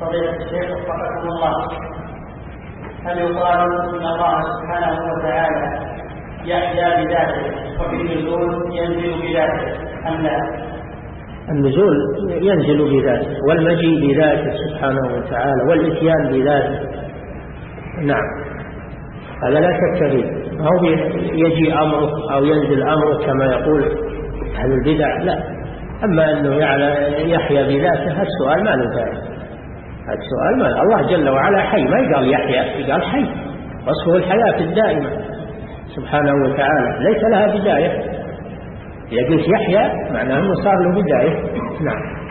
فضيلة الشيخ وفقكم الله. هل يقال أن الله سبحانه وتعالى يحيا بذاته وفي النزول ينزل بذاته أم لا؟ النزول ينزل بذاته والمجيء بذاته سبحانه وتعالى والإتيان بذاته. نعم. هذا لا شك فيه. ما هو يجي أمره أو ينزل أمره كما يقول أهل البدع؟ لا. أما أنه يحيا بذاته السؤال ما له فائدة السؤال ما الله جل وعلا حي. ما يقال يحيا يقال حي. وصفه الحياة الدائمة. سبحانه وتعالى. ليس لها بداية. قلت يحيى معناه أنه صار له بداية. نعم.